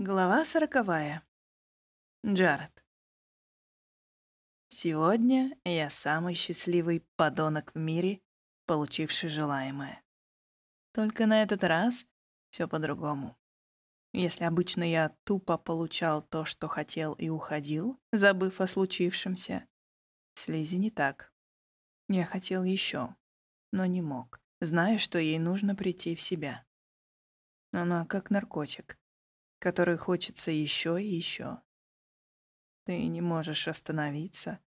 Глава сороковая. Джаред. Сегодня я самый счастливый подонок в мире, получивший желаемое. Только на этот раз все по-другому. Если обычно я тупо получал то, что хотел, и уходил, забыв о случившемся, с Лизи не так. Я хотел еще, но не мог, зная, что ей нужно прийти в себя. Она как наркотик который хочется еще и еще. Ты не можешь остановиться.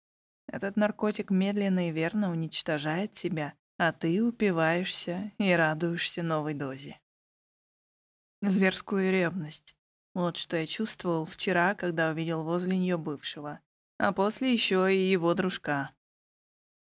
Этот наркотик медленно и верно уничтожает тебя, а ты упиваешься и радуешься новой дозе. Зверскую ревность. Вот что я чувствовал вчера, когда увидел возле нее бывшего, а после еще и его дружка.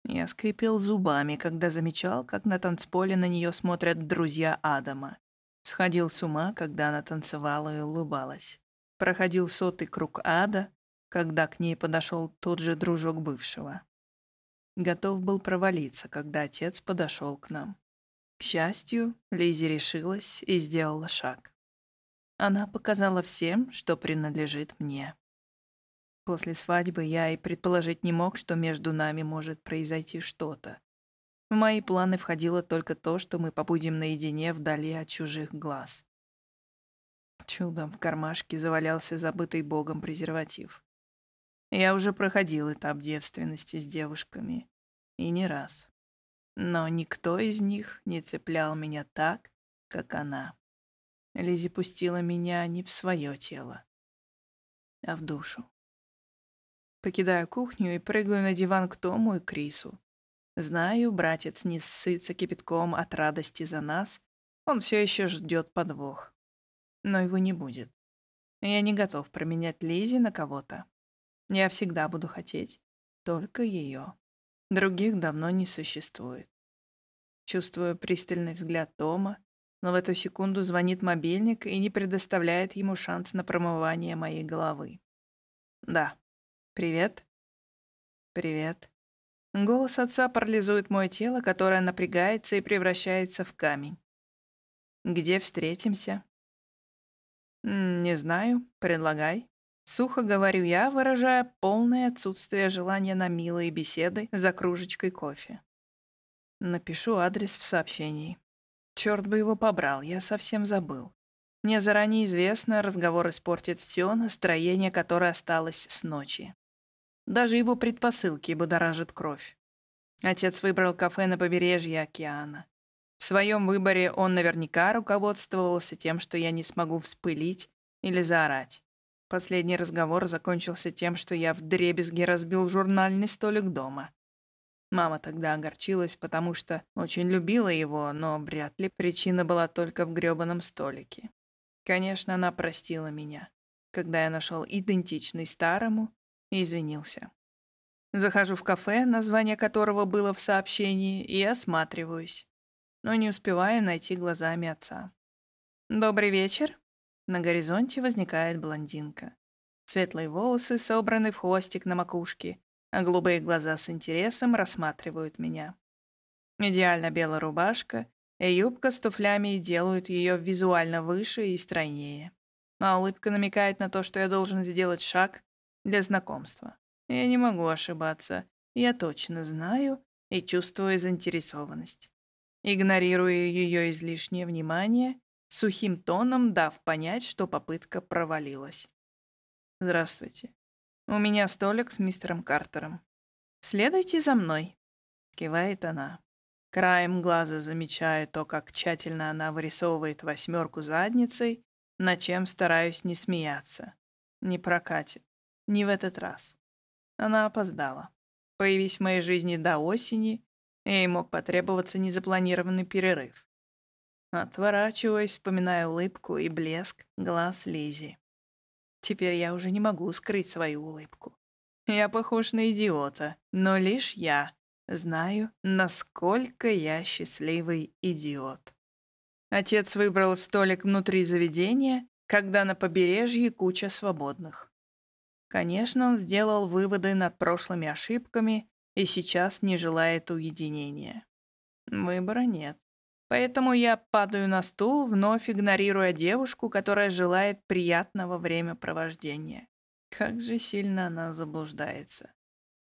Я скрипел зубами, когда замечал, как на танцполе на нее смотрят друзья Адама. Сходил с ума, когда она танцевала и улыбалась. Проходил сотый круг ада, когда к ней подошел тот же дружок бывшего. Готов был провалиться, когда отец подошел к нам. К счастью, Лизи решилась и сделала шаг. Она показала всем, что принадлежит мне. После свадьбы я и предположить не мог, что между нами может произойти что-то. В мои планы входило только то, что мы побудем наедине вдали от чужих глаз. Чудом в кармашке завалялся забытый богом презерватив. Я уже проходил этап девственности с девушками. И не раз. Но никто из них не цеплял меня так, как она. Лизи пустила меня не в свое тело, а в душу. Покидаю кухню и прыгаю на диван к Тому и Крису. Знаю, братец не ссытся кипятком от радости за нас. Он все еще ждет подвох. Но его не будет. Я не готов променять Лизи на кого-то. Я всегда буду хотеть только ее. Других давно не существует. Чувствую пристальный взгляд Тома, но в эту секунду звонит мобильник и не предоставляет ему шанс на промывание моей головы. Да. Привет. Привет. Голос отца парализует мое тело, которое напрягается и превращается в камень. Где встретимся? Не знаю, предлагай. Сухо говорю я, выражая полное отсутствие желания на милые беседы за кружечкой кофе. Напишу адрес в сообщении. Черт бы его побрал, я совсем забыл. Мне заранее известно, разговор испортит все настроение, которое осталось с ночи. Даже его предпосылки будоражат кровь. Отец выбрал кафе на побережье океана. В своем выборе он наверняка руководствовался тем, что я не смогу вспылить или заорать. Последний разговор закончился тем, что я вдребезги разбил журнальный столик дома. Мама тогда огорчилась, потому что очень любила его, но вряд ли причина была только в грёбаном столике. Конечно, она простила меня, когда я нашел идентичный старому и извинился. Захожу в кафе, название которого было в сообщении, и осматриваюсь, но не успеваю найти глазами отца. «Добрый вечер». На горизонте возникает блондинка. Светлые волосы собраны в хвостик на макушке, а голубые глаза с интересом рассматривают меня. Идеально белая рубашка и юбка с туфлями делают ее визуально выше и стройнее. А улыбка намекает на то, что я должен сделать шаг для знакомства. Я не могу ошибаться. Я точно знаю и чувствую заинтересованность. Игнорирую ее излишнее внимание, сухим тоном дав понять, что попытка провалилась. «Здравствуйте. У меня столик с мистером Картером. Следуйте за мной», — кивает она. Краем глаза замечаю то, как тщательно она вырисовывает восьмерку задницей, над чем стараюсь не смеяться. Не прокатит. Не в этот раз. Она опоздала. Появись в моей жизни до осени, ей мог потребоваться незапланированный перерыв. Отворачиваясь, вспоминая улыбку и блеск глаз Лизи. Теперь я уже не могу скрыть свою улыбку. Я похож на идиота, но лишь я знаю, насколько я счастливый идиот. Отец выбрал столик внутри заведения, когда на побережье куча свободных. Конечно, он сделал выводы над прошлыми ошибками и сейчас не желает уединения. Выбора нет. Поэтому я падаю на стул, вновь игнорируя девушку, которая желает приятного времяпровождения. Как же сильно она заблуждается.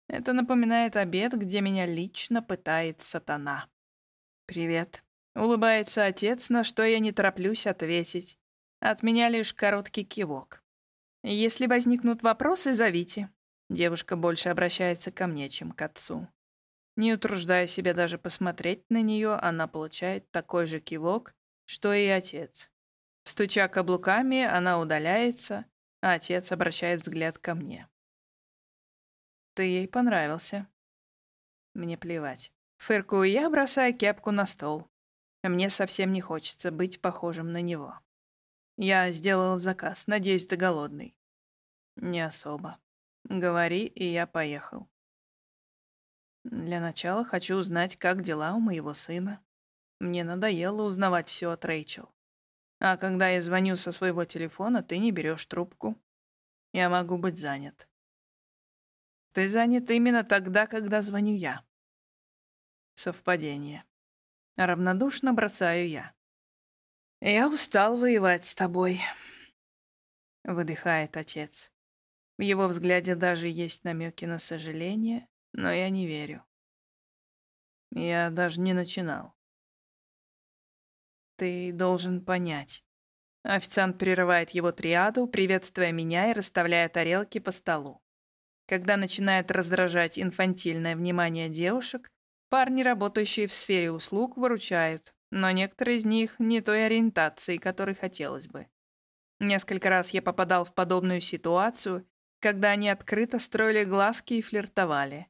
Это напоминает обед, где меня лично пытает сатана. «Привет», — улыбается отец, на что я не тороплюсь ответить. От меня лишь короткий кивок. «Если возникнут вопросы, зовите». Девушка больше обращается ко мне, чем к отцу. Не утруждая себя даже посмотреть на нее, она получает такой же кивок, что и отец. Стуча каблуками, она удаляется, а отец обращает взгляд ко мне. «Ты ей понравился». Мне плевать. Фыркую я, бросая кепку на стол. Мне совсем не хочется быть похожим на него. Я сделал заказ, надеюсь, ты голодный. Не особо. Говори, и я поехал. Для начала хочу узнать, как дела у моего сына. Мне надоело узнавать все от Рэйчел. А когда я звоню со своего телефона, ты не берешь трубку. Я могу быть занят. Ты занят именно тогда, когда звоню я. Совпадение. Равнодушно бросаю я. Я устал воевать с тобой. Выдыхает отец. В его взгляде даже есть намеки на сожаление, но я не верю. Я даже не начинал. Ты должен понять. Официант прерывает его триаду, приветствуя меня и расставляя тарелки по столу. Когда начинает раздражать инфантильное внимание девушек, парни, работающие в сфере услуг, выручают, но некоторые из них не той ориентации, которой хотелось бы. Несколько раз я попадал в подобную ситуацию, когда они открыто строили глазки и флиртовали.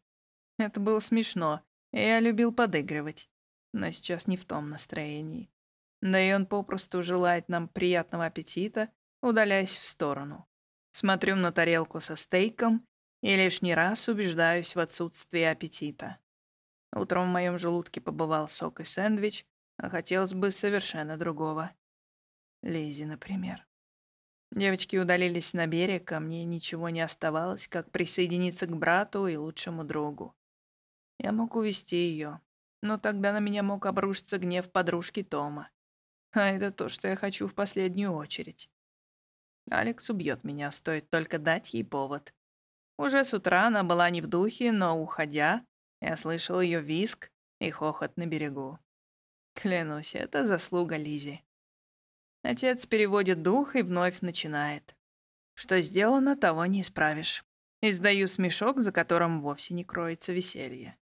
Это было смешно, и я любил подыгрывать. Но сейчас не в том настроении. Да и он попросту желает нам приятного аппетита, удаляясь в сторону. Смотрю на тарелку со стейком и лишний раз убеждаюсь в отсутствии аппетита. Утром в моем желудке побывал сок и сэндвич, а хотелось бы совершенно другого. Лизи, например. Девочки удалились на берег, а мне ничего не оставалось, как присоединиться к брату и лучшему другу. Я мог увести ее, но тогда на меня мог обрушиться гнев подружки Тома. А это то, что я хочу в последнюю очередь. Алекс убьет меня, стоит только дать ей повод. Уже с утра она была не в духе, но, уходя, я слышал ее виск и хохот на берегу. Клянусь, это заслуга Лизи. Отец переводит дух и вновь начинает. Что сделано, того не исправишь. Издаю смешок, за которым вовсе не кроется веселье.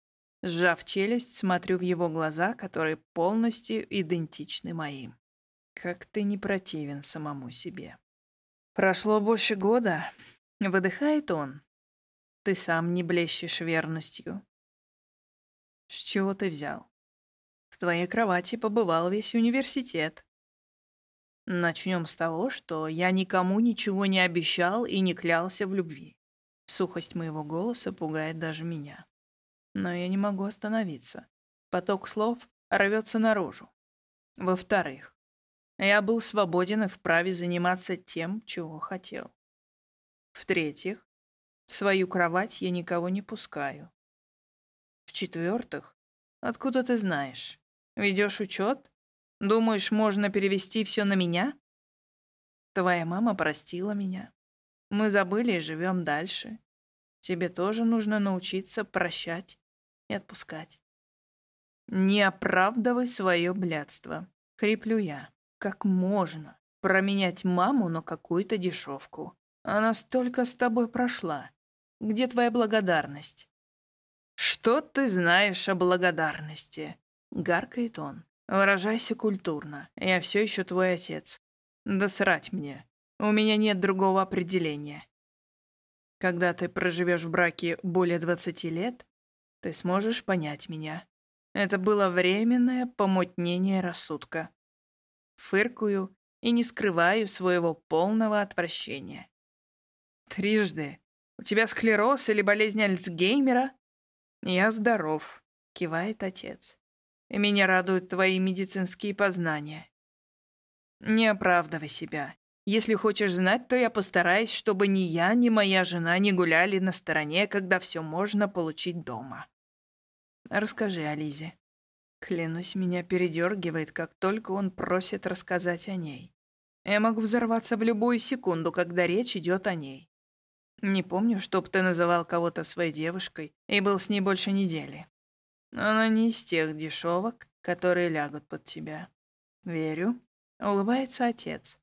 Сжав челюсть, смотрю в его глаза, которые полностью идентичны моим. Как ты не противен самому себе. Прошло больше года. Выдыхает он. Ты сам не блещешь верностью. С чего ты взял? В твоей кровати побывал весь университет. Начнем с того, что я никому ничего не обещал и не клялся в любви. Сухость моего голоса пугает даже меня но я не могу остановиться. Поток слов рвется наружу. Во-вторых, я был свободен и вправе заниматься тем, чего хотел. В-третьих, в свою кровать я никого не пускаю. В-четвертых, откуда ты знаешь? Ведешь учет? Думаешь, можно перевести все на меня? Твоя мама простила меня. Мы забыли и живем дальше. Тебе тоже нужно научиться прощать и отпускать. Не оправдывай свое блядство. Хриплю я. Как можно променять маму на какую-то дешевку? Она столько с тобой прошла. Где твоя благодарность? Что ты знаешь о благодарности? Гаркает он. Выражайся культурно. Я все еще твой отец. Да срать мне. У меня нет другого определения. Когда ты проживешь в браке более 20 лет, ты сможешь понять меня. Это было временное помутнение рассудка. Фыркую и не скрываю своего полного отвращения. Трижды. У тебя склероз или болезнь Альцгеймера? Я здоров, кивает отец. Меня радуют твои медицинские познания. Не оправдывай себя. Если хочешь знать, то я постараюсь, чтобы ни я, ни моя жена не гуляли на стороне, когда все можно получить дома. Расскажи о Лизе. Клянусь, меня передергивает, как только он просит рассказать о ней. Я могу взорваться в любую секунду, когда речь идет о ней. Не помню, чтоб ты называл кого-то своей девушкой и был с ней больше недели. Она не из тех дешевок, которые лягут под тебя. Верю. Улыбается отец.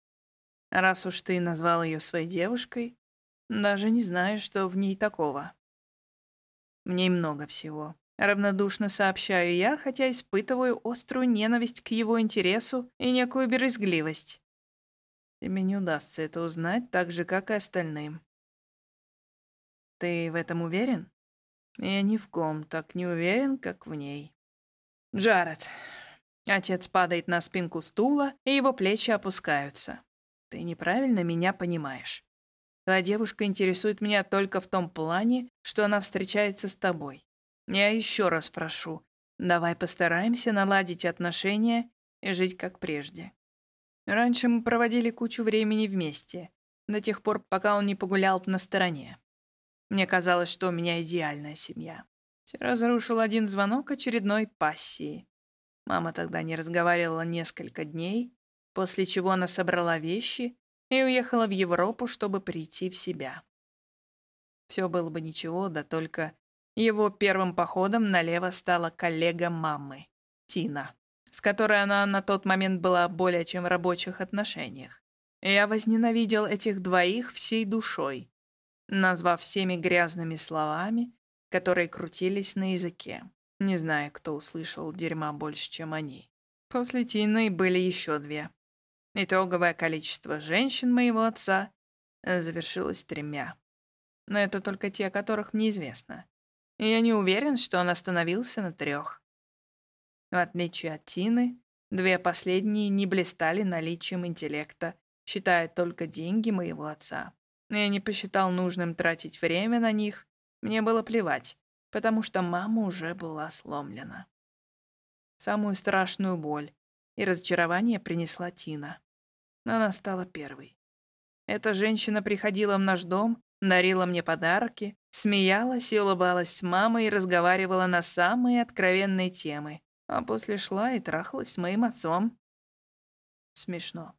Раз уж ты назвал ее своей девушкой, даже не знаю, что в ней такого. В ней много всего. Равнодушно сообщаю я, хотя испытываю острую ненависть к его интересу и некую березгливость. Тебе не удастся это узнать так же, как и остальным. Ты в этом уверен? Я ни в ком так не уверен, как в ней. Джаред. Отец падает на спинку стула, и его плечи опускаются. Ты неправильно меня понимаешь. Твоя девушка интересует меня только в том плане, что она встречается с тобой. Я еще раз прошу, давай постараемся наладить отношения и жить как прежде. Раньше мы проводили кучу времени вместе, до тех пор, пока он не погулял на стороне. Мне казалось, что у меня идеальная семья. Все разрушил один звонок очередной пассии. Мама тогда не разговаривала несколько дней, после чего она собрала вещи и уехала в Европу, чтобы прийти в себя. Все было бы ничего, да только его первым походом налево стала коллега мамы, Тина, с которой она на тот момент была более чем в рабочих отношениях. Я возненавидел этих двоих всей душой, назвав всеми грязными словами, которые крутились на языке. Не знаю, кто услышал дерьма больше, чем они. После Тины были еще две. Итоговое количество женщин моего отца завершилось тремя. Но это только те, о которых мне известно. И я не уверен, что он остановился на трех. В отличие от Тины, две последние не блистали наличием интеллекта, считая только деньги моего отца. Я не посчитал нужным тратить время на них, мне было плевать, потому что мама уже была сломлена. Самую страшную боль и разочарование принесла Тина. Она стала первой. Эта женщина приходила в наш дом, дарила мне подарки, смеялась и улыбалась с мамой и разговаривала на самые откровенные темы, а после шла и трахалась с моим отцом. Смешно.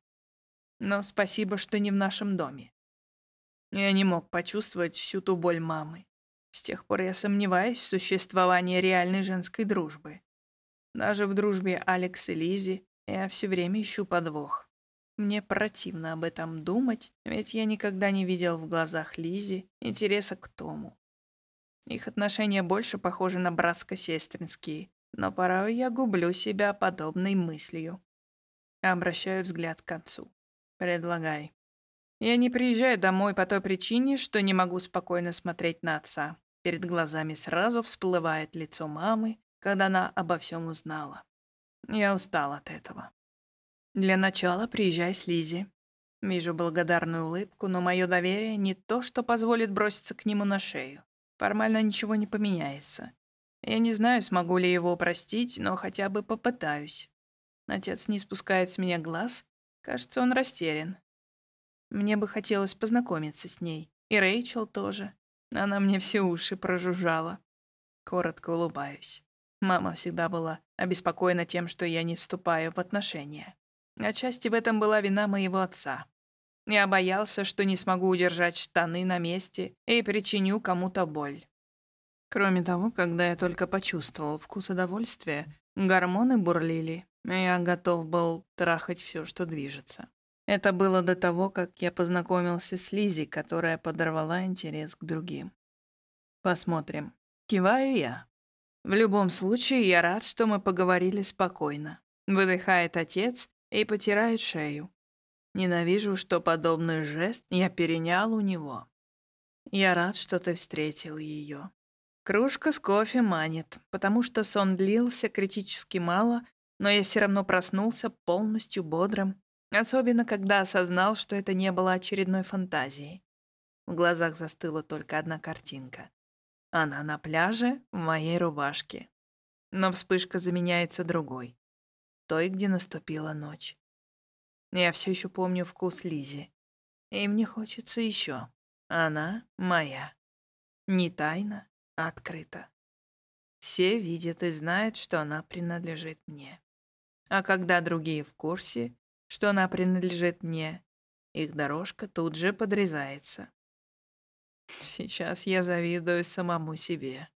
Но спасибо, что не в нашем доме. Я не мог почувствовать всю ту боль мамы. С тех пор я сомневаюсь в существовании реальной женской дружбы. Даже в дружбе Алекс и Лизи я все время ищу подвох. Мне противно об этом думать, ведь я никогда не видел в глазах Лизи интереса к Тому. Их отношения больше похожи на братско-сестринские, но порой я гублю себя подобной мыслью. Обращаю взгляд к отцу. Предлагай. Я не приезжаю домой по той причине, что не могу спокойно смотреть на отца. Перед глазами сразу всплывает лицо мамы, когда она обо всем узнала. Я устал от этого. Для начала приезжай с Лизи. Вижу благодарную улыбку, но мое доверие не то, что позволит броситься к нему на шею. Формально ничего не поменяется. Я не знаю, смогу ли его простить, но хотя бы попытаюсь. Отец не спускает с меня глаз. Кажется, он растерян. Мне бы хотелось познакомиться с ней. И Рэйчел тоже. Она мне все уши прожужжала. Коротко улыбаюсь. Мама всегда была обеспокоена тем, что я не вступаю в отношения. Отчасти в этом была вина моего отца. Я боялся, что не смогу удержать штаны на месте и причиню кому-то боль. Кроме того, когда я только почувствовал вкус удовольствия, гормоны бурлили, и я готов был трахать все, что движется. Это было до того, как я познакомился с Лизи, которая подорвала интерес к другим. Посмотрим. Киваю я. В любом случае, я рад, что мы поговорили спокойно. Выдыхает отец, и потирает шею. Ненавижу, что подобный жест я перенял у него. Я рад, что ты встретил ее. Кружка с кофе манит, потому что сон длился критически мало, но я все равно проснулся полностью бодрым, особенно когда осознал, что это не было очередной фантазией. В глазах застыла только одна картинка. Она на пляже в моей рубашке. Но вспышка заменяется другой той, где наступила ночь. Я все еще помню вкус Лизи. И мне хочется еще. Она моя. Не тайна, а открыто. все видят и знают, что она принадлежит мне. А когда другие в курсе, что она принадлежит мне, их дорожка тут же подрезается. Сейчас я завидую самому себе.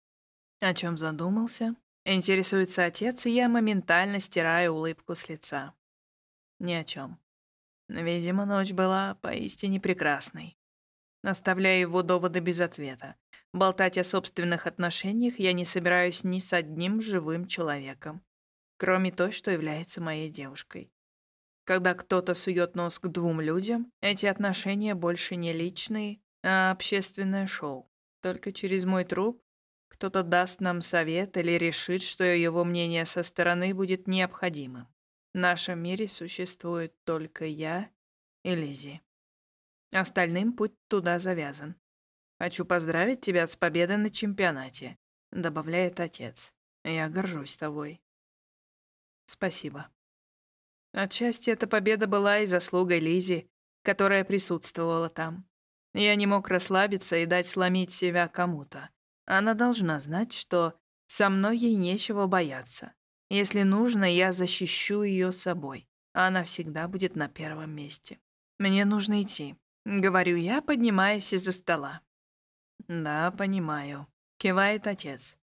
О чем задумался? Интересуется отец, и я моментально стираю улыбку с лица. Ни о чем. Видимо, ночь была поистине прекрасной. Оставляя его доводы без ответа. Болтать о собственных отношениях я не собираюсь ни с одним живым человеком, кроме той, что является моей девушкой. Когда кто-то сует нос к двум людям, эти отношения больше не личные, а общественное шоу. Только через мой труп кто-то даст нам совет или решит, что его мнение со стороны будет необходимым. В нашем мире существует только я и Лизи. Остальным путь туда завязан. Хочу поздравить тебя с победой на чемпионате, добавляет отец. Я горжусь тобой. Спасибо. Отчасти эта победа была и заслугой Лизи, которая присутствовала там. Я не мог расслабиться и дать сломить себя кому-то. Она должна знать, что со мной ей нечего бояться. Если нужно, я защищу ее собой. Она всегда будет на первом месте. Мне нужно идти. Говорю я, поднимаясь из-за стола. Да, понимаю. Кивает отец.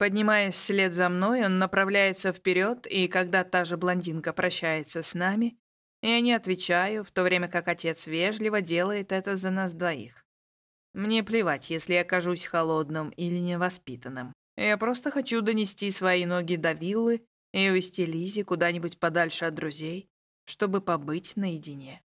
Поднимаясь вслед за мной, он направляется вперед, и когда та же блондинка прощается с нами, я не отвечаю, в то время как отец вежливо делает это за нас двоих. Мне плевать, если я окажусь холодным или невоспитанным. Я просто хочу донести свои ноги до виллы и увести Лизи куда-нибудь подальше от друзей, чтобы побыть наедине.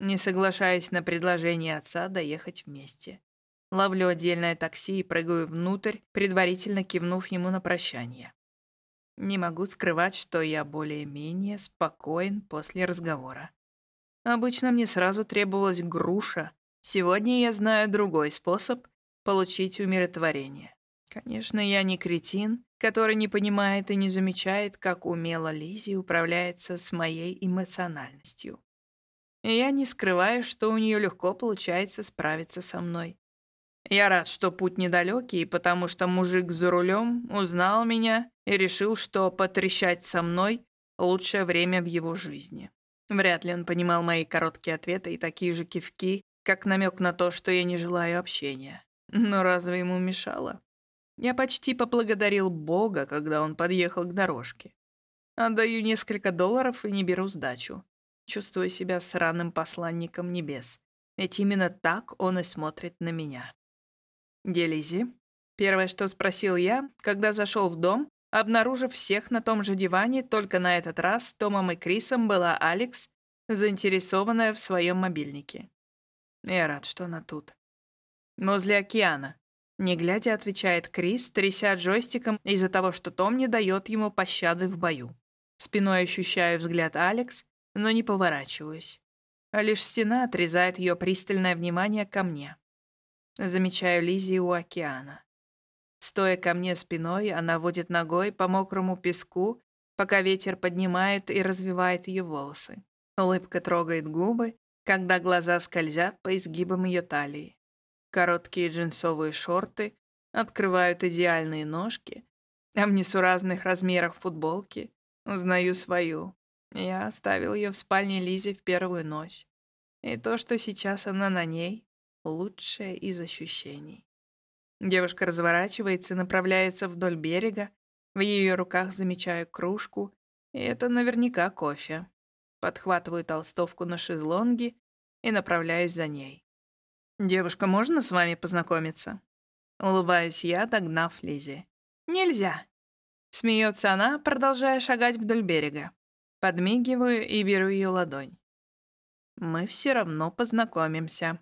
Не соглашаясь на предложение отца доехать вместе. Ловлю отдельное такси и прыгаю внутрь, предварительно кивнув ему на прощание. Не могу скрывать, что я более-менее спокоен после разговора. Обычно мне сразу требовалась груша. Сегодня я знаю другой способ получить умиротворение. Конечно, я не кретин, который не понимает и не замечает, как умело Лизи управляется с моей эмоциональностью. И я не скрываю, что у нее легко получается справиться со мной. Я рад, что путь недалекий, потому что мужик за рулем узнал меня и решил, что потрещать со мной — лучшее время в его жизни. Вряд ли он понимал мои короткие ответы и такие же кивки, как намек на то, что я не желаю общения. Но разве ему мешало? Я почти поблагодарил Бога, когда он подъехал к дорожке. Отдаю несколько долларов и не беру сдачу. Чувствую себя сраным посланником небес. Ведь именно так он и смотрит на меня. Делизи. Первое, что спросил я, когда зашел в дом, обнаружив всех на том же диване, только на этот раз Томом и Крисом была Алекс, заинтересованная в своем мобильнике. Я рад, что она тут. Возле океана. Не глядя, отвечает Крис, тряся джойстиком из-за того, что Том не дает ему пощады в бою. Спиной ощущаю взгляд Алекс, но не поворачиваюсь. А лишь стена отрезает ее пристальное внимание ко мне. Замечаю Лизи у океана. Стоя ко мне спиной, она водит ногой по мокрому песку, пока ветер поднимает и развивает ее волосы. Улыбка трогает губы, когда глаза скользят по изгибам ее талии. Короткие джинсовые шорты открывают идеальные ножки, а в несуразных размерах футболки узнаю свою. Я оставил ее в спальне Лизи в первую ночь. И то, что сейчас она на ней, лучшее из ощущений. Девушка разворачивается и направляется вдоль берега. В ее руках замечаю кружку, и это наверняка кофе. Подхватываю толстовку на шезлонге и направляюсь за ней. «Девушка, можно с вами познакомиться?» Улыбаюсь я, догнав Лизи. «Нельзя!» Смеется она, продолжая шагать вдоль берега. Подмигиваю и беру ее ладонь. «Мы все равно познакомимся».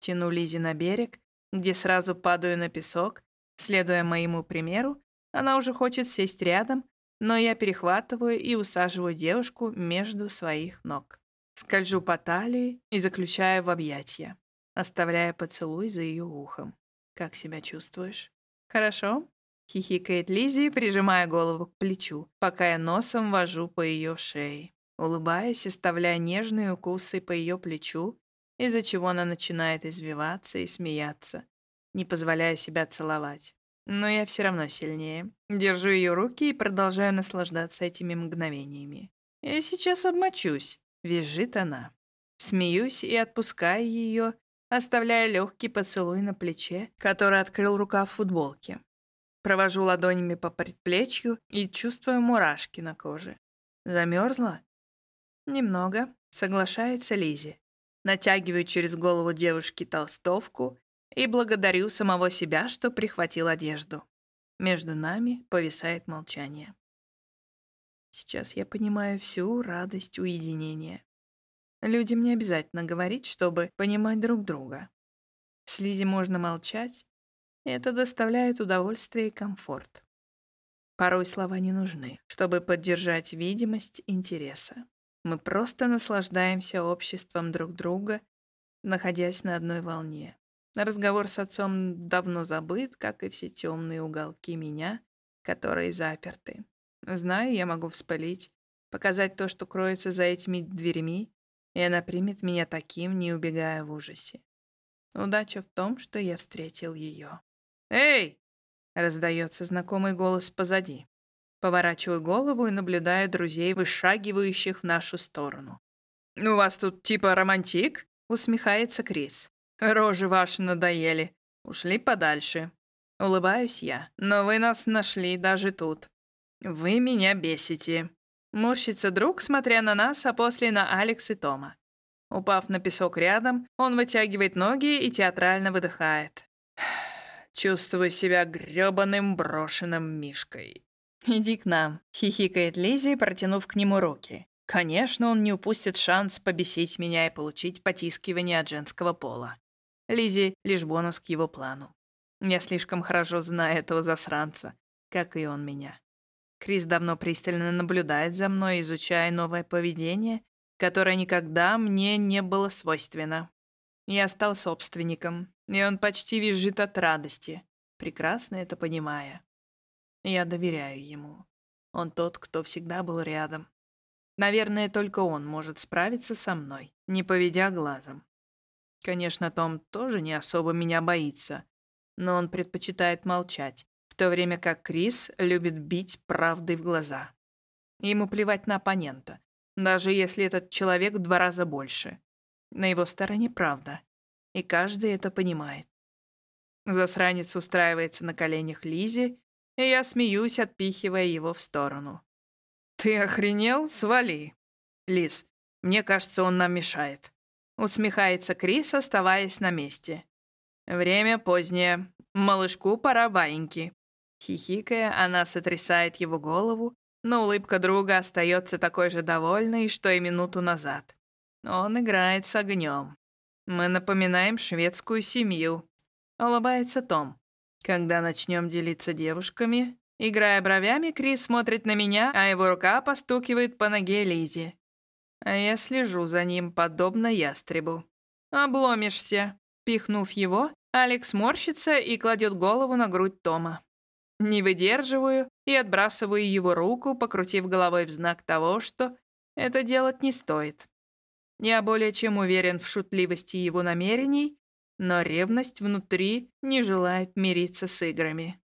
Тяну Лизи на берег, где сразу падаю на песок. Следуя моему примеру, она уже хочет сесть рядом, но я перехватываю и усаживаю девушку между своих ног. Скольжу по талии и заключаю в объятия оставляя поцелуй за ее ухом. «Как себя чувствуешь?» «Хорошо?» — хихикает Лизи, прижимая голову к плечу, пока я носом вожу по ее шее. Улыбаюсь, оставляя нежные укусы по ее плечу, из-за чего она начинает извиваться и смеяться, не позволяя себя целовать. Но я все равно сильнее. Держу ее руки и продолжаю наслаждаться этими мгновениями. Я сейчас обмочусь, визжит она. Смеюсь и отпускаю ее, оставляя легкий поцелуй на плече, который открыл рукав футболки. Провожу ладонями по предплечью и чувствую мурашки на коже. Замерзла? Немного, соглашается Лизи. Натягиваю через голову девушки толстовку и благодарю самого себя, что прихватил одежду. Между нами повисает молчание. Сейчас я понимаю всю радость уединения. Людям не обязательно говорить, чтобы понимать друг друга. С Лизи можно молчать, это доставляет удовольствие и комфорт. Порой слова не нужны, чтобы поддержать видимость интереса. Мы просто наслаждаемся обществом друг друга, находясь на одной волне. Разговор с отцом давно забыт, как и все темные уголки меня, которые заперты. Знаю, я могу вспылить, показать то, что кроется за этими дверями, и она примет меня таким, не убегая в ужасе. Удача в том, что я встретил ее. «Эй!» — раздается знакомый голос позади. Поворачиваю голову и наблюдаю друзей, вышагивающих в нашу сторону. «У вас тут типа романтик?» — усмехается Крис. «Рожи ваши надоели. Ушли подальше». Улыбаюсь я. «Но вы нас нашли даже тут. Вы меня бесите». Морщится друг, смотря на нас, а после на Алекс и Тома. Упав на песок рядом, он вытягивает ноги и театрально выдыхает. Чувствую себя грёбаным брошенным мишкой. «Иди к нам», — хихикает Лизи, протянув к нему руки. Конечно, он не упустит шанс побесить меня и получить потискивание от женского пола. Лизи — лишь бонус к его плану. Я слишком хорошо знаю этого засранца, как и он меня. Крис давно пристально наблюдает за мной, изучая новое поведение, которое никогда мне не было свойственно. Я стал собственником, и он почти визжит от радости, прекрасно это понимая. Я доверяю ему. Он тот, кто всегда был рядом. Наверное, только он может справиться со мной, не поведя глазом. Конечно, Том тоже не особо меня боится, но он предпочитает молчать, то время как Крис любит бить правдой в глаза. Ему плевать на оппонента, даже если этот человек в два раза больше. На его стороне правда, и каждый это понимает. Засранец устраивается на коленях Лизи, и я смеюсь, отпихивая его в сторону. «Ты охренел? Свали!» «Лиз, мне кажется, он нам мешает». Усмехается Крис, оставаясь на месте. «Время позднее. Малышку пора баиньки». Хихикая, она сотрясает его голову, но улыбка друга остается такой же довольной, что и минуту назад. Он играет с огнем. Мы напоминаем шведскую семью. Улыбается Том. Когда начнем делиться девушками, играя бровями, Крис смотрит на меня, а его рука постукивает по ноге Лизи. А я слежу за ним, подобно ястребу. «Обломишься!» Пихнув его, Алекс морщится и кладет голову на грудь Тома. Не выдерживаю и отбрасываю его руку, покрутив головой в знак того, что это делать не стоит. Я более чем уверен в шутливости его намерений, но ревность внутри не желает мириться с играми.